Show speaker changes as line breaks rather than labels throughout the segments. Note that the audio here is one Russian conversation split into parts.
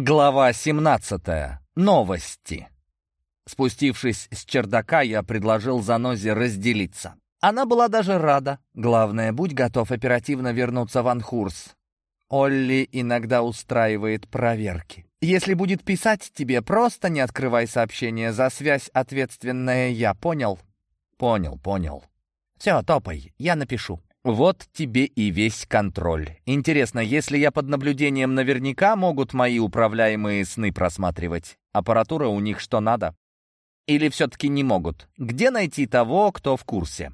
Глава 17. Новости. Спустившись с чердака, я предложил Занозе разделиться. Она была даже рада. Главное, будь готов оперативно вернуться в Анхурс. Олли иногда устраивает проверки. Если будет писать тебе, просто не открывай сообщение. За связь ответственная я, понял? Понял, понял. Все, топай, я напишу. Вот тебе и весь контроль. Интересно, если я под наблюдением, наверняка могут мои управляемые сны просматривать? Аппаратура у них что надо? Или все-таки не могут? Где найти того, кто в курсе?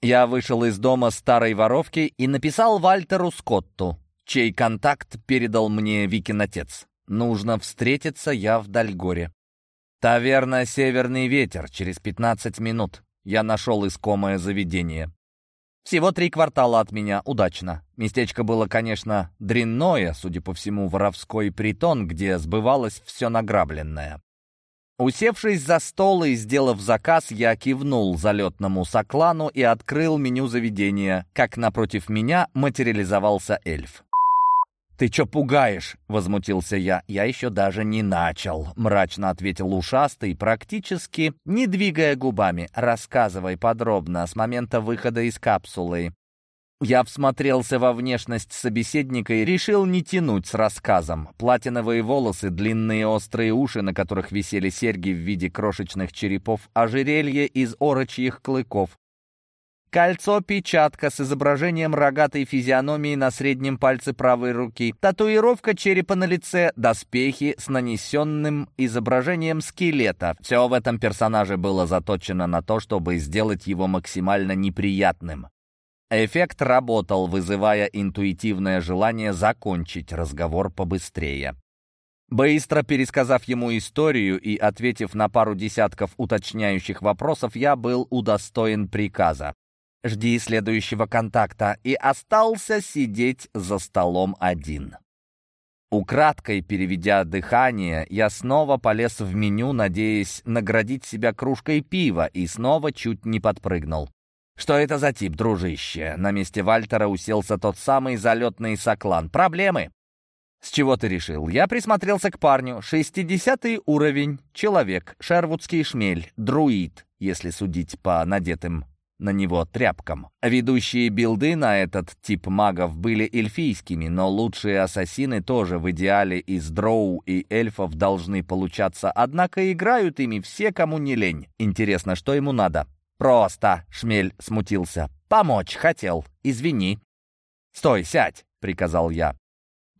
Я вышел из дома старой воровки и написал Вальтеру Скотту, чей контакт передал мне Викин отец. Нужно встретиться я в Дальгоре. Таверна «Северный ветер» через 15 минут. Я нашел искомое заведение. Всего три квартала от меня, удачно. Местечко было, конечно, дрянное, судя по всему, воровской притон, где сбывалось все награбленное. Усевшись за стол и сделав заказ, я кивнул залетному соклану и открыл меню заведения, как напротив меня материализовался эльф. «Ты чё пугаешь?» — возмутился я. «Я еще даже не начал», — мрачно ответил ушастый, практически не двигая губами. «Рассказывай подробно, с момента выхода из капсулы». Я всмотрелся во внешность собеседника и решил не тянуть с рассказом. Платиновые волосы, длинные острые уши, на которых висели серьги в виде крошечных черепов, ожерелье из орочьих клыков, Кольцо-печатка с изображением рогатой физиономии на среднем пальце правой руки. Татуировка черепа на лице, доспехи с нанесенным изображением скелета. Все в этом персонаже было заточено на то, чтобы сделать его максимально неприятным. Эффект работал, вызывая интуитивное желание закончить разговор побыстрее. Быстро пересказав ему историю и ответив на пару десятков уточняющих вопросов, я был удостоен приказа. «Жди следующего контакта» и остался сидеть за столом один. Украдкой переведя дыхание, я снова полез в меню, надеясь наградить себя кружкой пива, и снова чуть не подпрыгнул. «Что это за тип, дружище?» На месте Вальтера уселся тот самый залетный соклан. «Проблемы?» «С чего ты решил?» Я присмотрелся к парню. Шестидесятый уровень, человек, шервудский шмель, друид, если судить по надетым на него тряпкам. Ведущие билды на этот тип магов были эльфийскими, но лучшие ассасины тоже в идеале из дроу и эльфов должны получаться, однако играют ими все, кому не лень. Интересно, что ему надо? «Просто!» — Шмель смутился. «Помочь хотел. Извини». «Стой, сядь!» — приказал я.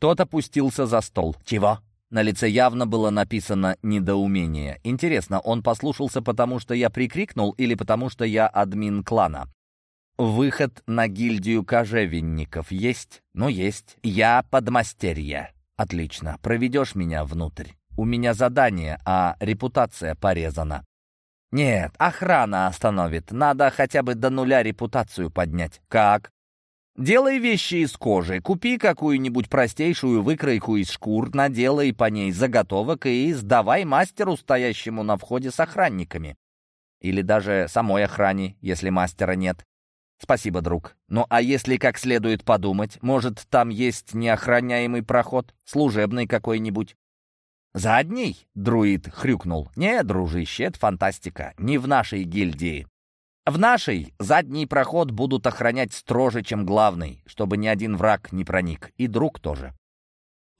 Тот опустился за стол. «Чего?» На лице явно было написано недоумение. Интересно, он послушался потому, что я прикрикнул, или потому, что я админ клана? Выход на гильдию кожевенников есть? Ну, есть. Я подмастерье. Отлично. Проведешь меня внутрь. У меня задание, а репутация порезана. Нет, охрана остановит. Надо хотя бы до нуля репутацию поднять. Как? Делай вещи из кожи, купи какую-нибудь простейшую выкройку из шкур, наделай по ней заготовок и сдавай мастеру, стоящему на входе с охранниками. Или даже самой охране, если мастера нет. Спасибо, друг. Ну а если как следует подумать, может, там есть неохраняемый проход, служебный какой-нибудь? «Задний?» — друид хрюкнул. «Не, дружище, это фантастика. Не в нашей гильдии. В нашей задний проход будут охранять строже, чем главный, чтобы ни один враг не проник, и друг тоже.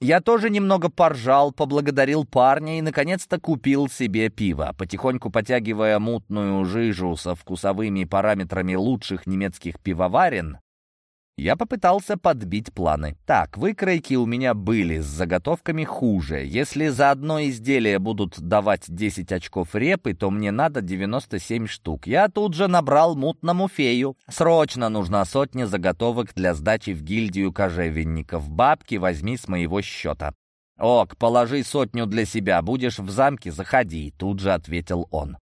Я тоже немного поржал, поблагодарил парня и, наконец-то, купил себе пиво, потихоньку потягивая мутную жижу со вкусовыми параметрами лучших немецких пивоварен, я попытался подбить планы. Так, выкройки у меня были с заготовками хуже. Если за одно изделие будут давать 10 очков репы, то мне надо 97 штук. Я тут же набрал мутному фею. Срочно нужна сотня заготовок для сдачи в гильдию кожевенников. Бабки возьми с моего счета. «Ок, положи сотню для себя, будешь в замке, заходи», — тут же ответил он.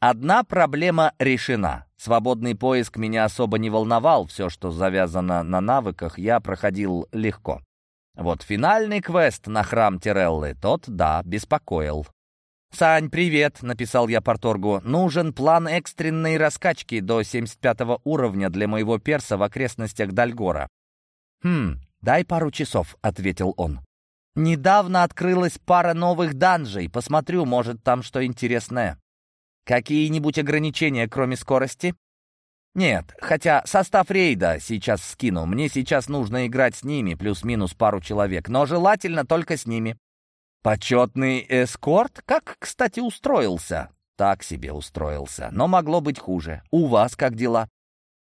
Одна проблема решена. Свободный поиск меня особо не волновал, все, что завязано на навыках, я проходил легко. Вот финальный квест на храм Тиреллы, тот, да, беспокоил. «Сань, привет!» — написал я Порторгу. «Нужен план экстренной раскачки до 75 уровня для моего перса в окрестностях Дальгора». «Хм, дай пару часов», — ответил он. Недавно открылась пара новых данжей. Посмотрю, может, там что интересное. Какие-нибудь ограничения, кроме скорости? Нет, хотя состав рейда сейчас скину. Мне сейчас нужно играть с ними, плюс-минус пару человек, но желательно только с ними. Почетный эскорт? Как, кстати, устроился? Так себе устроился, но могло быть хуже. У вас как дела?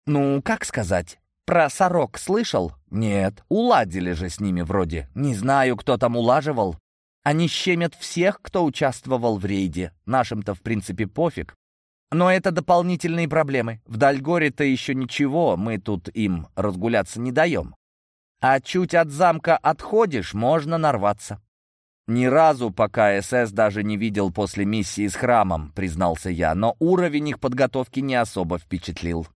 Ну, как сказать? Про сорок слышал? Нет. Уладили же с ними вроде. Не знаю, кто там улаживал. Они щемят всех, кто участвовал в рейде. Нашим-то, в принципе, пофиг. Но это дополнительные проблемы. В Дальгоре-то еще ничего, мы тут им разгуляться не даем. А чуть от замка отходишь, можно нарваться. Ни разу пока СС даже не видел после миссии с храмом, признался я, но уровень их подготовки не особо впечатлил.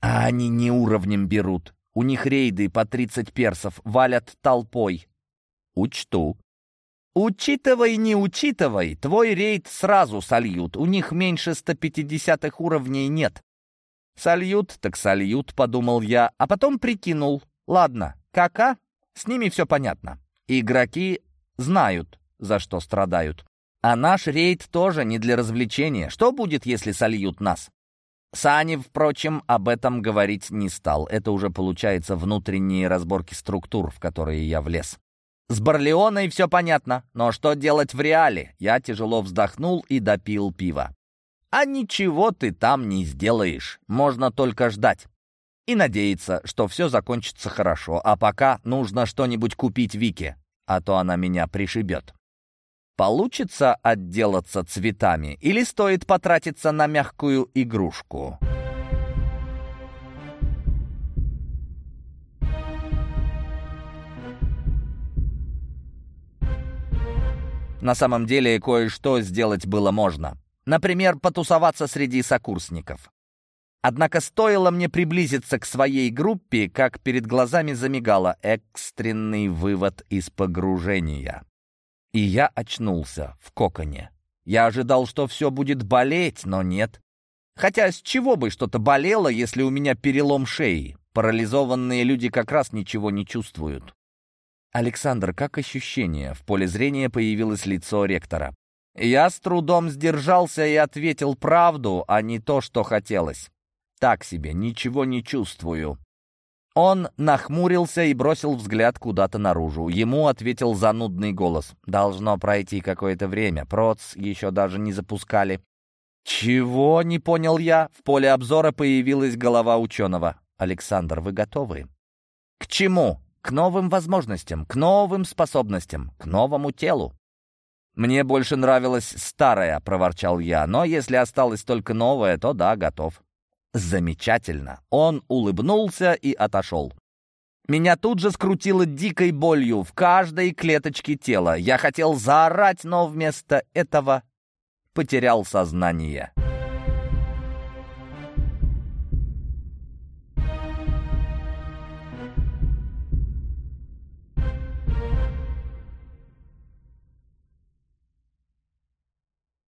А они не уровнем берут. У них рейды по 30 персов валят толпой. Учту. Учитывай, не учитывай, твой рейд сразу сольют. У них меньше 150 уровней нет. Сольют, так сольют, подумал я, а потом прикинул. Ладно, кака? С ними все понятно. Игроки знают, за что страдают. А наш рейд тоже не для развлечения. Что будет, если сольют нас? Сани, впрочем, об этом говорить не стал. Это уже получается внутренние разборки структур, в которые я влез. С Барлеоной все понятно, но что делать в реале? Я тяжело вздохнул и допил пиво. А ничего ты там не сделаешь, можно только ждать. И надеяться, что все закончится хорошо, а пока нужно что-нибудь купить Вике, а то она меня пришибет. Получится отделаться цветами или стоит потратиться на мягкую игрушку? На самом деле, кое-что сделать было можно. Например, потусоваться среди сокурсников. Однако стоило мне приблизиться к своей группе, как перед глазами замигало экстренный вывод из погружения. И я очнулся в коконе. Я ожидал, что все будет болеть, но нет. Хотя с чего бы что-то болело, если у меня перелом шеи? Парализованные люди как раз ничего не чувствуют. «Александр, как ощущение?» В поле зрения появилось лицо ректора. Я с трудом сдержался и ответил правду, а не то, что хотелось. Так себе, ничего не чувствую. Он нахмурился и бросил взгляд куда-то наружу. Ему ответил занудный голос. «Должно пройти какое-то время. Проц еще даже не запускали». «Чего?» — не понял я. В поле обзора появилась голова ученого. «Александр, вы готовы?» «К чему?» К новым возможностям, к новым способностям, к новому телу. «Мне больше нравилось старое», — проворчал я, «но если осталось только новое, то да, готов». «Замечательно!» Он улыбнулся и отошел. Меня тут же скрутило дикой болью в каждой клеточке тела. Я хотел заорать, но вместо этого потерял сознание.